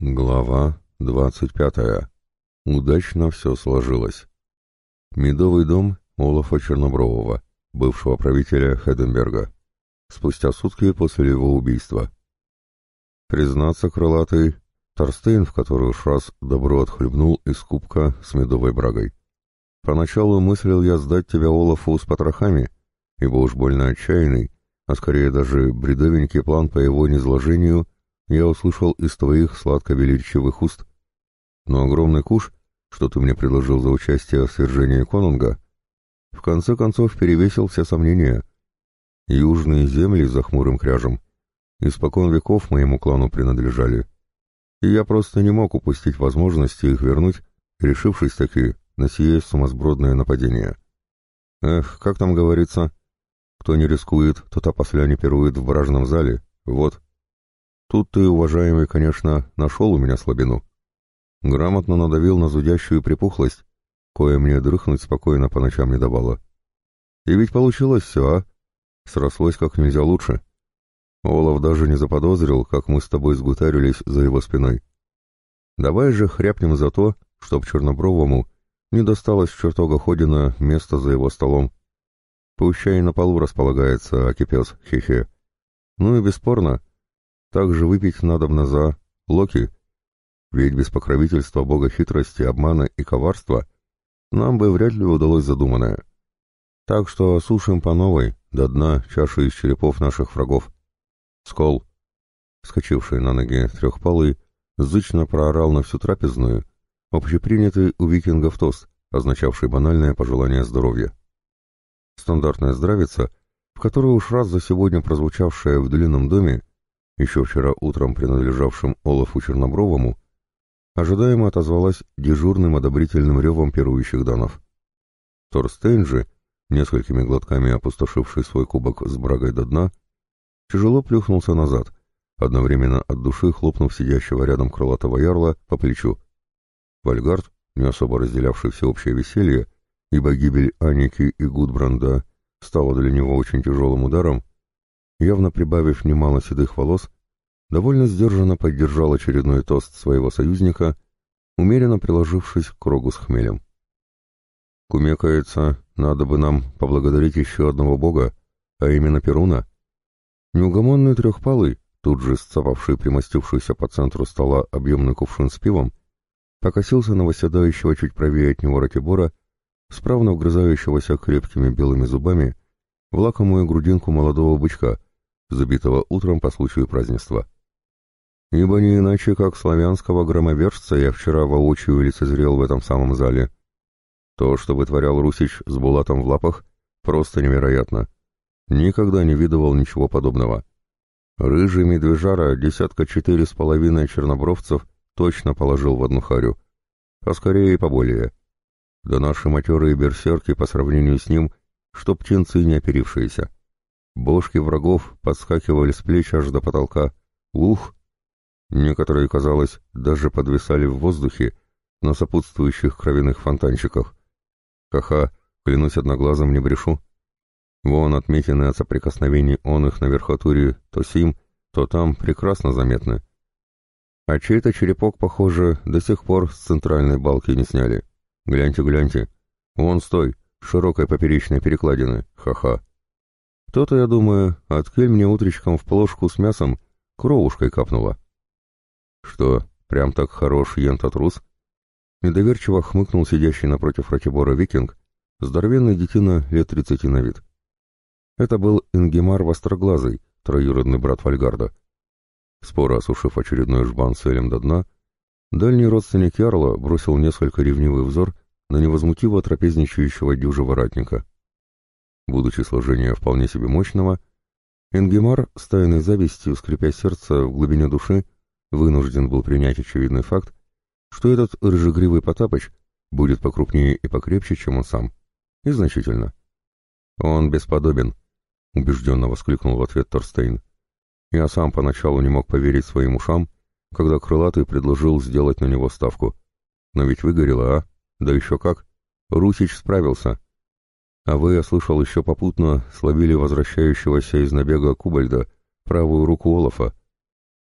Глава двадцать пятая. Удачно все сложилось. Медовый дом Олафа Чернобрового, бывшего правителя Хеденберга. Спустя сутки после его убийства. Признаться, крылатый, Торстейн, в который уж раз добро отхлебнул из кубка с медовой брагой. Поначалу мыслил я сдать тебя Олафу с потрохами, ибо уж больно отчаянный, а скорее даже бредовенький план по его низложению я услышал из твоих сладко-величивых уст. Но огромный куш, что ты мне предложил за участие в свержении конунга, в конце концов перевесил все сомнения. Южные земли за хмурым кряжем испокон веков моему клану принадлежали, и я просто не мог упустить возможности их вернуть, решившись таки на сие сумасбродное нападение. Эх, как там говорится, кто не рискует, тот опосля не пирует в вражном зале, вот. Тут ты, уважаемый, конечно, нашел у меня слабину. Грамотно надавил на зудящую припухлость, кое мне дрыхнуть спокойно по ночам не давало. И ведь получилось все, а? Срослось как нельзя лучше. Олаф даже не заподозрил, как мы с тобой сгутарились за его спиной. Давай же хряпнем за то, чтоб Чернобровому не досталось чертога Ходина место за его столом. Пущай на полу располагается, акипес, хе-хе. Ну и бесспорно, также выпить надобно за Локи, ведь без покровительства бога хитрости, обмана и коварства нам бы вряд ли удалось задуманное. Так что осушим по новой, до дна чаши из черепов наших врагов. Скол, скочивший на ноги трехпалый, зычно проорал на всю трапезную, общепринятый у викингов тост, означавший банальное пожелание здоровья. Стандартная здравица, в которой уж раз за сегодня прозвучавшая в длинном доме, еще вчера утром принадлежавшим Олафу Чернобровому, ожидаемо отозвалась дежурным одобрительным ревом пирующих данов. Торстейн же, несколькими глотками опустошивший свой кубок с брагой до дна, тяжело плюхнулся назад, одновременно от души хлопнув сидящего рядом крылатого ярла по плечу. Вальгард, не особо разделявший всеобщее веселье, ибо гибель Аники и Гудбранда стала для него очень тяжелым ударом, явно прибавив немало седых волос, довольно сдержанно поддержал очередной тост своего союзника, умеренно приложившись к рогу с хмелем. «Кумекается, надо бы нам поблагодарить еще одного бога, а именно Перуна. Неугомонный трехпалый, тут же сцапавший примостившийся по центру стола объемный кувшин с пивом, покосился на восседающего чуть правее от него Ратибора, справно вгрызающегося крепкими белыми зубами в лакомую грудинку молодого бычка, забитого утром по случаю празднества. Ибо не иначе, как славянского громовержца я вчера воочию лицезрел в этом самом зале. То, что вытворял Русич с Булатом в лапах, просто невероятно. Никогда не видывал ничего подобного. Рыжий медвежара десятка четыре с половиной чернобровцев точно положил в одну харю, а скорее и поболее. Да наши матерые берсерки по сравнению с ним, что птенцы не оперившиеся. Бошки врагов подскакивали с плеч аж до потолка. Ух! Некоторые, казалось, даже подвисали в воздухе на сопутствующих кровяных фонтанчиках. Ха-ха, клянусь одноглазым не брешу. Вон отметины от соприкосновений он их на верхотуре то сим, то там прекрасно заметны. А чей-то черепок, похоже, до сих пор с центральной балки не сняли. Гляньте, гляньте. Вон стой, широкой поперечной перекладины. Ха-ха. То-то, я думаю, откель мне утречком в плошку с мясом кровушкой капнула. Что, прям так хорош ентотрус? Недоверчиво хмыкнул сидящий напротив Ратибора викинг, здоровенный детина лет тридцати на вид. Это был Ингемар Востроглазый, троюродный брат Вальгарда. Споро осушив очередной жбан с Элем до дна, дальний родственник Ярла бросил несколько ревнивый взор на невозмутиво трапезничающего дюжего ратника. Будучи сложения вполне себе мощного, Энгемар с тайной завистью, скрипя сердце в глубине души, вынужден был принять очевидный факт, что этот рыжегривый Потапыч будет покрупнее и покрепче, чем он сам. И значительно. «Он бесподобен», — убежденно воскликнул в ответ Торстейн. Я сам поначалу не мог поверить своим ушам, когда Крылатый предложил сделать на него ставку. Но ведь выгорело, а? Да еще как. Русич справился. А вы, я слышал, еще попутно словили возвращающегося из набега Кубальда, правую руку Олафа.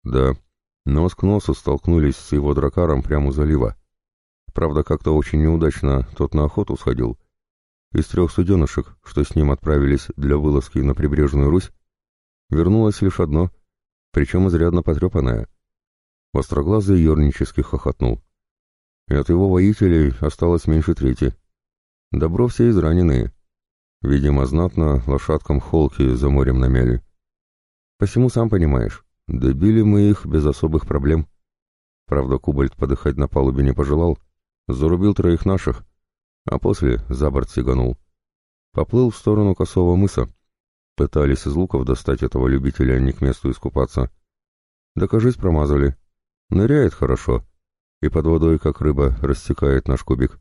Да, Нос к носу столкнулись с его дракаром прямо у залива. Правда, как-то очень неудачно тот на охоту сходил. Из трех суденышек, что с ним отправились для вылазки на прибрежную Русь, вернулось лишь одно, причем изрядно потрепанное. Востроглазый ернически хохотнул. И от его воителей осталось меньше трети. Добро все израненные. Видимо, знатно лошадкам холки за морем намяли. Посему сам понимаешь, добили мы их без особых проблем. Правда, Кубальт подыхать на палубе не пожелал, зарубил троих наших, а после за борт сиганул. Поплыл в сторону Косого мыса. Пытались из луков достать этого любителя не к месту искупаться. Да, кажись, промазали. Ныряет хорошо, и под водой, как рыба, рассекает наш кубик.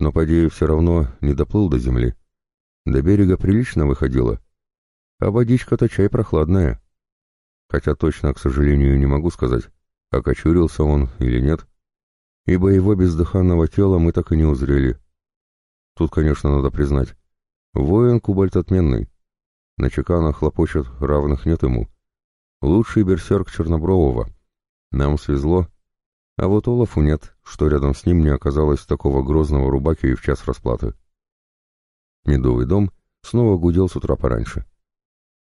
Но, поди, все равно не доплыл до земли. До берега прилично выходило. А водичка-то чай прохладная. Хотя точно, к сожалению, не могу сказать, окочурился он или нет ибо его бездыханного тела мы так и не узрели. Тут, конечно, надо признать, воин Кубальт отменный. На чеканах хлопочет, равных нет ему. Лучший берсерк Чернобрового. Нам свезло, а вот Олафу нет, что рядом с ним не оказалось такого грозного рубаки и в час расплаты. Медовый дом снова гудел с утра пораньше.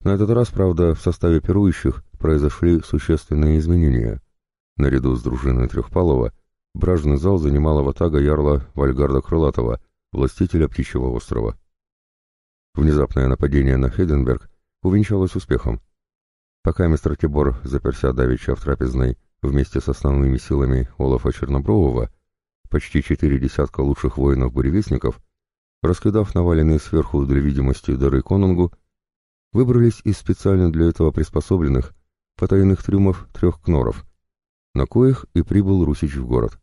На этот раз, правда, в составе пирующих произошли существенные изменения. Наряду с дружиной Трехпалова Бражный зал занимала ватага ярла Вальгарда Крылатова, властителя Птичьего острова. Внезапное нападение на Хейденберг увенчалось успехом. Пока мистер Тибор заперся давеча в трапезной вместе с основными силами Олафа Чернобрового, почти четыре десятка лучших воинов-буревестников, раскидав наваленные сверху для видимости дары конунгу, выбрались из специально для этого приспособленных потайных трюмов трех кноров, на коих и прибыл Русич в город.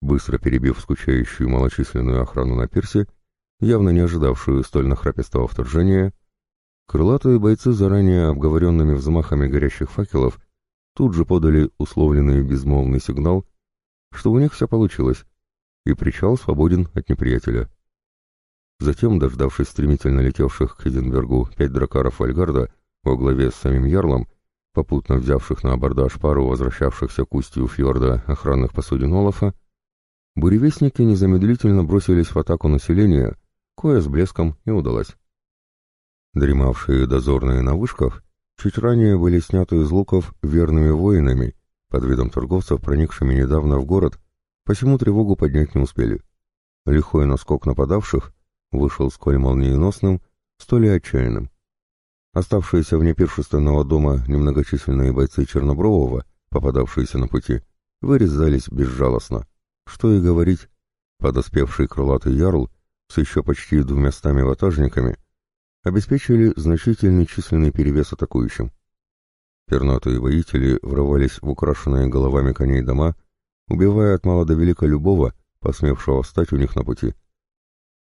Быстро перебив скучающую малочисленную охрану на пирсе, явно не ожидавшую столь нахрапистого вторжения, крылатые бойцы заранее обговоренными взмахами горящих факелов тут же подали условленный безмолвный сигнал, что у них все получилось, и причал свободен от неприятеля. Затем, дождавшись стремительно летевших к Хеденбергу пять дракаров Вальгарда во главе с самим Ярлом, попутно взявших на абордаж пару возвращавшихся к устью фьорда охранных посудин Олафа, буревестники незамедлительно бросились в атаку населения, кое с блеском и удалось. Дремавшие дозорные на вышках чуть ранее были сняты из луков верными воинами, под видом торговцев, проникшими недавно в город, посему тревогу поднять не успели. Лихой наскок нападавших вышел сколь молниеносным, столь и отчаянным. Оставшиеся вне пиршественного дома немногочисленные бойцы Чернобрового, попадавшиеся на пути, вырезались безжалостно. Что и говорить, подоспевший крылатый ярл с еще почти двумястами ватажниками обеспечили значительный численный перевес атакующим. Пернатые воители врывались в украшенные головами коней дома, убивая от мала до велика любого, посмевшего встать у них на пути.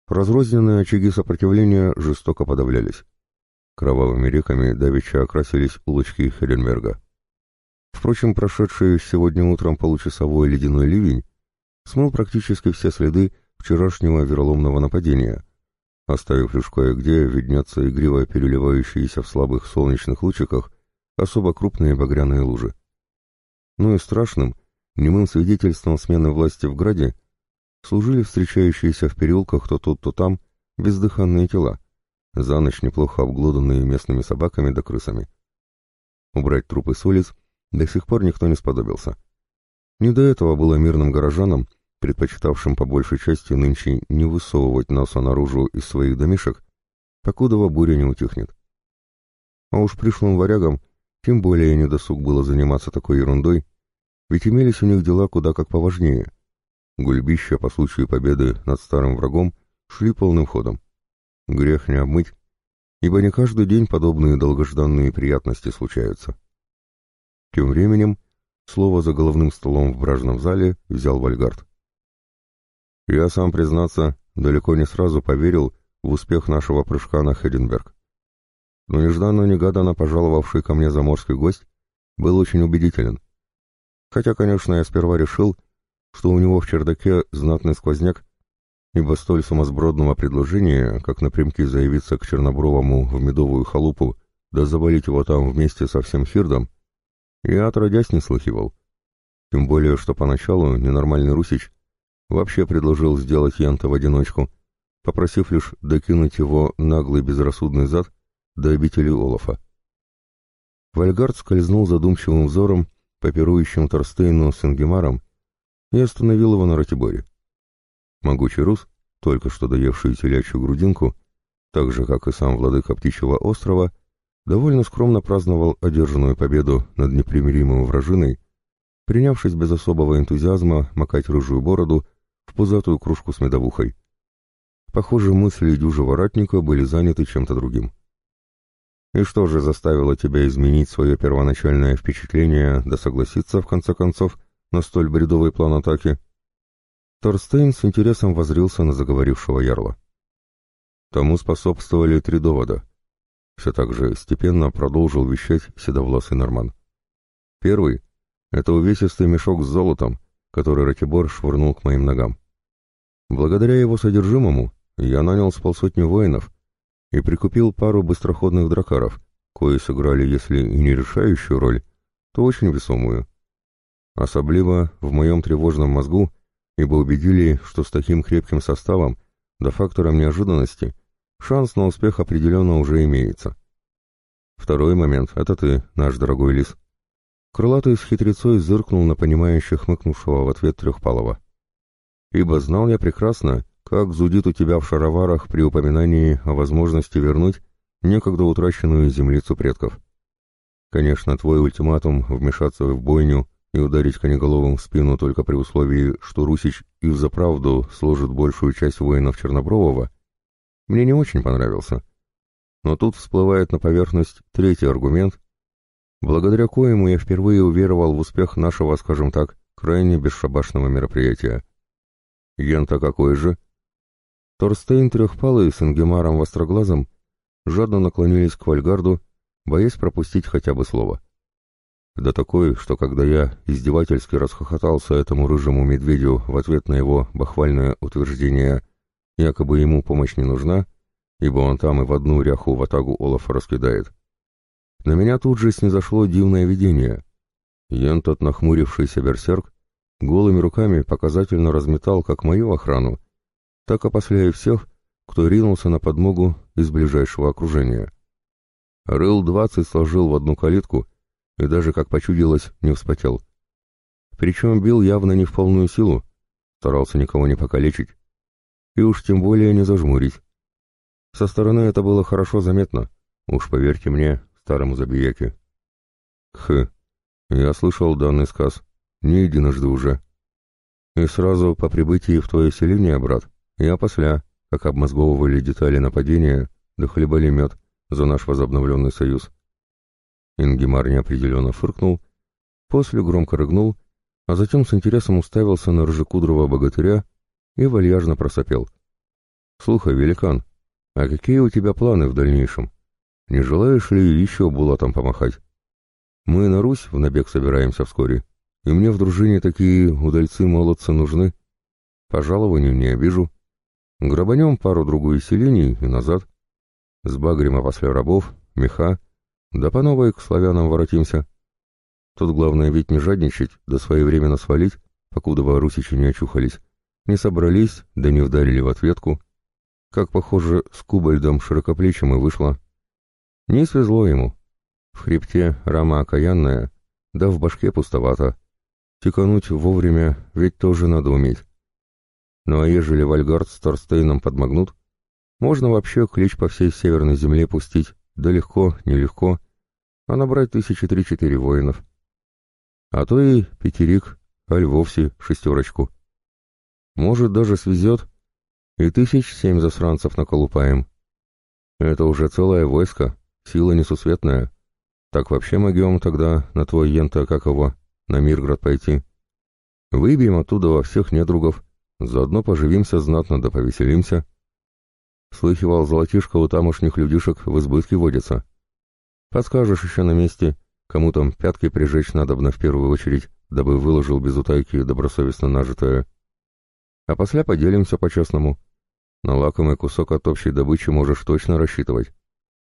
Разрозненные очаги сопротивления жестоко подавлялись. Кровавыми реками давеча окрасились улочки Херенберга. Впрочем, прошедший сегодня утром получасовой ледяной ливень смыл практически все следы вчерашнего вероломного нападения, оставив лишь кое-где виднеться игриво переливающиеся в слабых солнечных лучиках особо крупные багряные лужи. Ну и страшным, немым свидетельством смены власти в Граде служили встречающиеся в переулках то тут, то там бездыханные тела, за ночь неплохо обглоданные местными собаками да крысами. Убрать трупы с улиц до сих пор никто не сподобился. Не до этого было мирным горожанам, предпочитавшим по большей части нынче не высовывать носа наружу из своих домишек, покудова буря не утихнет. А уж пришлым варягам тем более недосуг было заниматься такой ерундой, ведь имелись у них дела куда как поважнее. Гульбища по случаю победы над старым врагом шли полным ходом. Грех не обмыть, ибо не каждый день подобные долгожданные приятности случаются. Тем временем Слово за головным столом в бражном зале взял Вальгард. Я сам, признаться, далеко не сразу поверил в успех нашего прыжка на Хеденберг. Но нежданно-негаданно пожаловавший ко мне заморский гость был очень убедителен. Хотя, конечно, я сперва решил, что у него в чердаке знатный сквозняк, ибо столь сумасбродного предложения, как напрямки заявиться к Чернобровому в медовую халупу, да завалить его там вместе со всем Хирдом, Я отродясь не слыхивал. Тем более, что поначалу ненормальный русич вообще предложил сделать Янта в одиночку, попросив лишь докинуть его наглый безрассудный зад до обители Олафа. Вальгард скользнул задумчивым взором по пирующим Торстейну с Ингемаром и остановил его на Ратиборе. Могучий рус, только что доевший телячью грудинку, так же, как и сам владыка Птичьего острова, довольно скромно праздновал одержанную победу над непримиримым вражиной, принявшись без особого энтузиазма макать рыжую бороду в пузатую кружку с медовухой. Похоже, мысли дюжего ратника были заняты чем-то другим. И что же заставило тебя изменить свое первоначальное впечатление да согласиться, в конце концов, на столь бредовый план атаки? Торстейн с интересом возрился на заговорившего ярла. Тому способствовали три довода. Все так же степенно продолжил вещать седовласый Норман. Первый — это увесистый мешок с золотом, который Ратибор швырнул к моим ногам. Благодаря его содержимому я нанял с полсотни воинов, и прикупил пару быстроходных дракаров, кои сыграли, если и не решающую роль, то очень весомую. Особливо в моем тревожном мозгу, ибо убедили, что с таким крепким составом, да фактором неожиданности, шанс на успех определенно уже имеется. Второй момент — это ты, наш дорогой лис. Крылатый с хитрецой зыркнул на понимающих хмыкнувшего в ответ Трехпалова. Ибо знал я прекрасно, как зудит у тебя в шароварах при упоминании о возможности вернуть некогда утраченную землицу предков. Конечно, твой ультиматум вмешаться в бойню и ударить конеголовым в спину только при условии, что Русич и взаправду сложит большую часть воинов Чернобрового, мне не очень понравился. Но тут всплывает на поверхность третий аргумент, благодаря коему я впервые уверовал в успех нашего, скажем так, крайне бесшабашного мероприятия. Ента какой же? Торстейн Трехпалый с Ингемаром Востроглазом жадно наклонились к Вальгарду, боясь пропустить хотя бы слово. Да такой, что когда я издевательски расхохотался этому рыжему медведю в ответ на его бахвальное утверждение, якобы ему помощь не нужна, ибо он там и в одну ряху в атагу Олафа раскидает. На меня тут же снизошло дивное видение. Ян тот нахмурившийся берсерк голыми руками показательно разметал как мою охрану, так опосля и всех, кто ринулся на подмогу из ближайшего окружения. Рыл двадцать сложил в одну калитку и даже, как почудилось, не вспотел. Причем бил явно не в полную силу, старался никого не покалечить, и уж тем более не зажмурить. Со стороны это было хорошо заметно, уж поверьте мне, старому забияке. Х, я слышал данный сказ, не единожды уже. И сразу по прибытии в твое селение, брат, и опосля, как обмозговывали детали нападения, да хлебали мед за наш возобновленный союз. Ингемар неопределенно фыркнул, после громко рыгнул, а затем с интересом уставился на рыжекудрого богатыря и вальяжно просопел. «Слухай, великан, а какие у тебя планы в дальнейшем? Не желаешь ли еще булатом помахать? Мы на Русь в набег собираемся вскоре, и мне в дружине такие удальцы-молодцы нужны. По жалованию не обижу, Грабанем пару-другую селений и назад. Сбагрим после рабов, меха, да по новой к славянам воротимся. Тут главное ведь не жадничать, да своевременно свалить, покуда русичи не очухались, не собрались, да не вдарили в ответку. Как, похоже, с Кубальдом широкоплечим и вышло. Не свезло ему. В хребте рама окаянная, да в башке пустовато. Тикануть вовремя ведь тоже надо уметь. Ну а ежели Вальгард с Торстейном подмогнут, можно вообще клич по всей северной земле пустить, да легко, нелегко, а набрать тысячи три-четыре воинов. А то и пятерик, аль вовсе шестерочку. Может, даже свезет, и тысяч семь засранцев наколупаем. Это уже целое войско, сила несусветная. Так вообще могем тогда на твой ента, как его, на Мирград пойти. Выбьем оттуда во всех недругов, Заодно поживимся знатно да повеселимся. Слыхивал, золотишко у тамошних людишек в избытке водится. Подскажешь еще на месте, кому там пятки прижечь надобно в первую очередь, дабы выложил без утайки добросовестно нажитое. А после поделимся по-честному. На лакомый кусок от общей добычи можешь точно рассчитывать.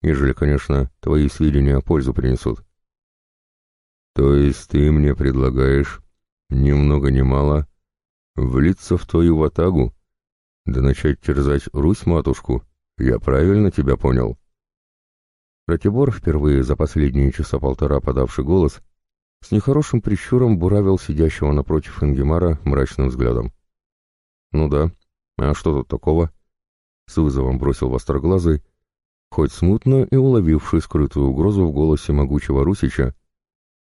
Ежели, конечно, твои сведения пользу принесут. То есть ты мне предлагаешь, ни много ни мало, влиться в твою ватагу, да начать терзать Русь-матушку? Я правильно тебя понял?» Ратибор, впервые за последние часа полтора подавший голос, с нехорошим прищуром буравил сидящего напротив Ингемара мрачным взглядом. «Ну да, а что тут такого?» С вызовом бросил востроглазый, хоть смутно и уловивший скрытую угрозу в голосе могучего Русича,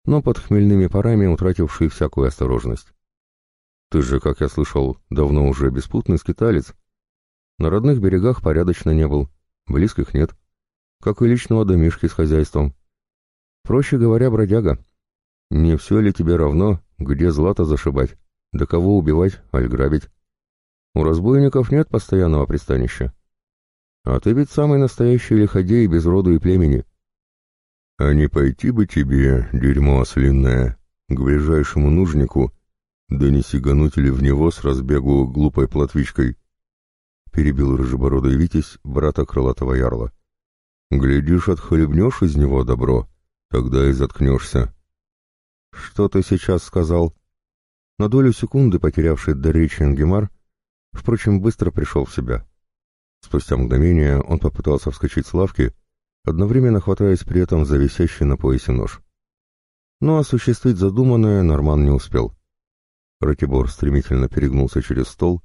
но под хмельными парами утративший всякую осторожность. «Ты же, как я слышал, давно уже беспутный скиталец. На родных берегах порядочно не был, близких нет, как и личного домишки с хозяйством. Проще говоря, бродяга. Не все ли тебе равно, где злато зашибать, да кого убивать, аль грабить? У разбойников нет постоянного пристанища. А ты ведь самый настоящий лиходей без роду и племени. А не пойти бы тебе, дерьмо ослинное, к ближайшему нужнику, да не сигануть ли в него с разбегу глупой платвичкой? Перебил рыжебородый Витязь брата крылатого ярла. Глядишь, отхлебнешь из него добро, тогда и заткнешься. Что ты сейчас сказал? На долю секунды потерявший до речи Энгемар Впрочем, быстро пришел в себя. Спустя мгновение он попытался вскочить с лавки, одновременно хватаясь при этом за висящий на поясе нож. Но осуществить задуманное Норман не успел. Ратибор стремительно перегнулся через стол,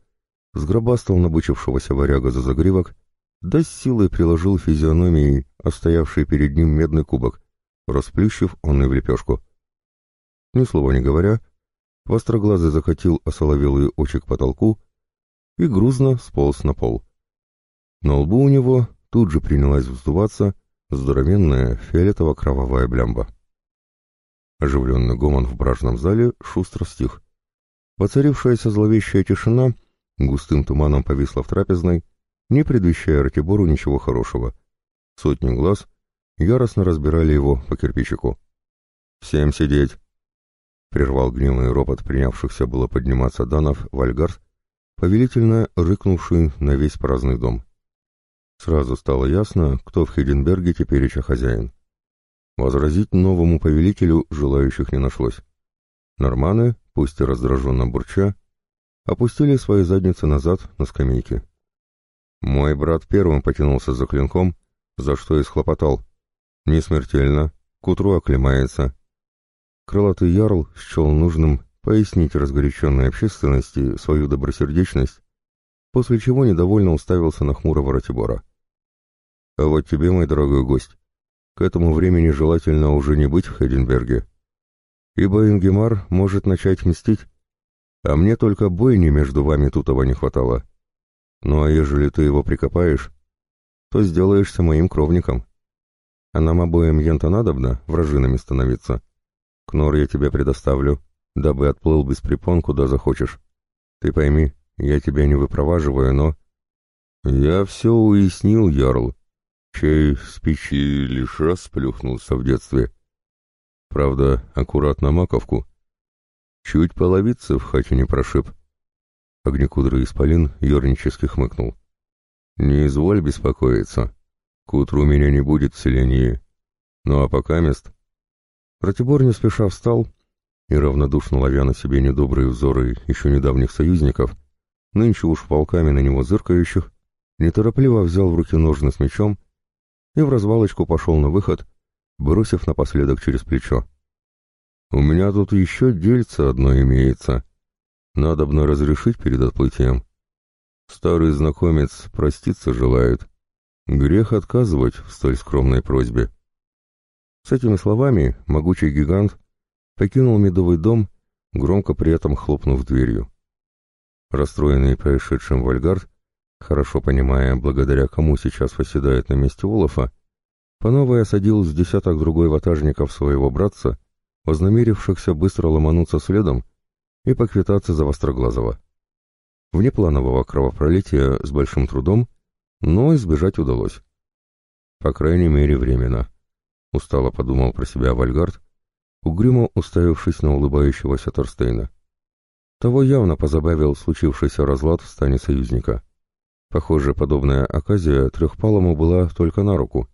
сгробастал набычившегося варяга за загривок, да с силой приложил физиономией остоявший перед ним медный кубок, расплющив он и в лепешку. Ни слова не говоря, востроглазый закатил осоловелые очи к потолку и грузно сполз на пол. На лбу у него тут же принялась вздуваться здоровенная фиолетово-кровавая блямба. Оживленный гомон в бражном зале шустро стих. Поцарившаяся зловещая тишина густым туманом повисла в трапезной, не предвещая Ратибору ничего хорошего. Сотни глаз яростно разбирали его по кирпичику. «Всем сидеть!» Прервал гневный ропот принявшихся было подниматься Данов Вальгард повелительно рыкнувший на весь праздный дом. Сразу стало ясно, кто в Хеденберге тепереча хозяин. Возразить новому повелителю желающих не нашлось. Норманы, пусть и раздраженно бурча, опустили свои задницы назад на скамейки. Мой брат первым потянулся за клинком, за что и схлопотал. Не смертельно, к утру оклемается. Крылатый ярл счел нужным пояснить разгоряченной общественности свою добросердечность, после чего недовольно уставился на хмурого Ратибора. «А вот тебе, мой дорогой гость, к этому времени желательно уже не быть в Хеденберге, ибо Ингемар может начать мстить, а мне только бойни между вами тутого не хватало. Ну а ежели ты его прикопаешь, то сделаешься моим кровником. А нам обоим ента надобно вражинами становиться. Кнор я тебе предоставлю, дабы отплыл без препон куда захочешь. Ты пойми, я тебя не выпроваживаю, но... Я все уяснил, Ярл, чей с печи лишь раз сплюхнулся в детстве. Правда, аккуратно маковку. Чуть половицы в хате не прошиб. Огнекудрый исполин ернически хмыкнул. «Не изволь беспокоиться. К утру меня не будет в селении. Ну а пока мест...» Ратибор не спеша встал и равнодушно ловя на себе недобрые взоры еще недавних союзников, нынче уж полками на него зыркающих, неторопливо взял в руки ножны с мечом и в развалочку пошел на выход, бросив напоследок через плечо. «У меня тут еще дельце одно имеется. Надобно разрешить перед отплытием. Старый знакомец проститься желает. Грех отказывать в столь скромной просьбе». С этими словами могучий гигант покинул медовый дом, громко при этом хлопнув дверью. Расстроенный происшедшим Вальгард, хорошо понимая, благодаря кому сейчас восседает на месте Олафа, по новой осадил с десяток другой ватажников своего братца, вознамерившихся быстро ломануться следом и поквитаться за Востроглазого. Внепланового кровопролития с большим трудом, но избежать удалось. По крайней мере, временно. Устало подумал про себя Вальгард, угрюмо уставившись на улыбающегося Торстейна. Того явно позабавил случившийся разлад в стане союзника. Похоже, подобная оказия трехпалому была только на руку,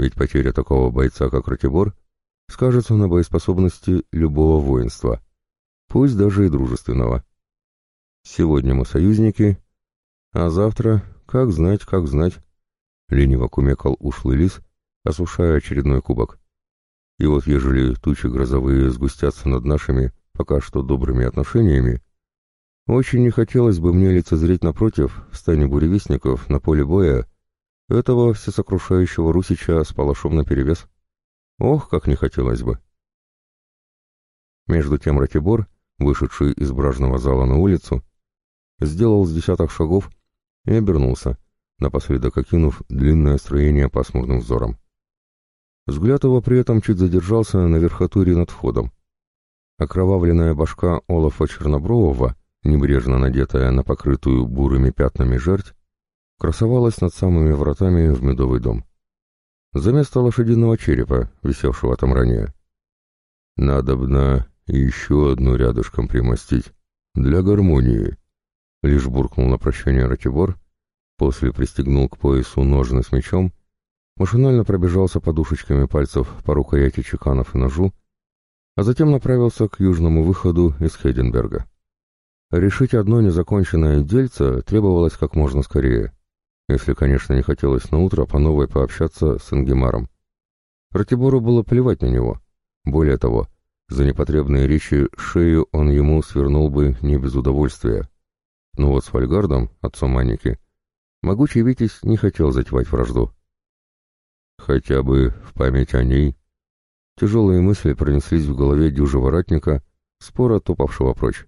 ведь потеря такого бойца, как Ратибор, скажется на боеспособности любого воинства, пусть даже и дружественного. Сегодня мы союзники, а завтра, как знать, как знать, лениво кумекал ушлый лис, осушая очередной кубок. И вот ежели тучи грозовые сгустятся над нашими пока что добрыми отношениями, очень не хотелось бы мне лицезреть напротив, в стане буревестников, на поле боя, этого всесокрушающего Русича с палашом наперевес. Ох, как не хотелось бы. Между тем Ратибор, вышедший из бражного зала на улицу, сделал с десяток шагов и обернулся, напоследок окинув длинное строение пасмурным взором. Взгляд его при этом чуть задержался на верхотуре над входом. Окровавленная башка Олафа Чернобрового, небрежно надетая на покрытую бурыми пятнами жерть, красовалась над самыми вратами в медовый дом. За место лошадиного черепа, висевшего там ранее. «Надобно еще одну рядышком примостить. Для гармонии», — лишь буркнул на прощание Ратибор, после пристегнул к поясу ножны с мечом, машинально пробежался подушечками пальцев по рукояти чеканов и ножу, а затем направился к южному выходу из Хейденберга. Решить одно незаконченное дельце требовалось как можно скорее, если, конечно, не хотелось на утро по новой пообщаться с Ингемаром. Ратибору было плевать на него. Более того, за непотребные речи шею он ему свернул бы не без удовольствия. Но вот с Вальгардом, отцом Аники, могучий Витязь не хотел затевать вражду. Хотя бы в память о ней. Тяжелые мысли пронеслись в голове дюжего ратника, спора топавшего прочь.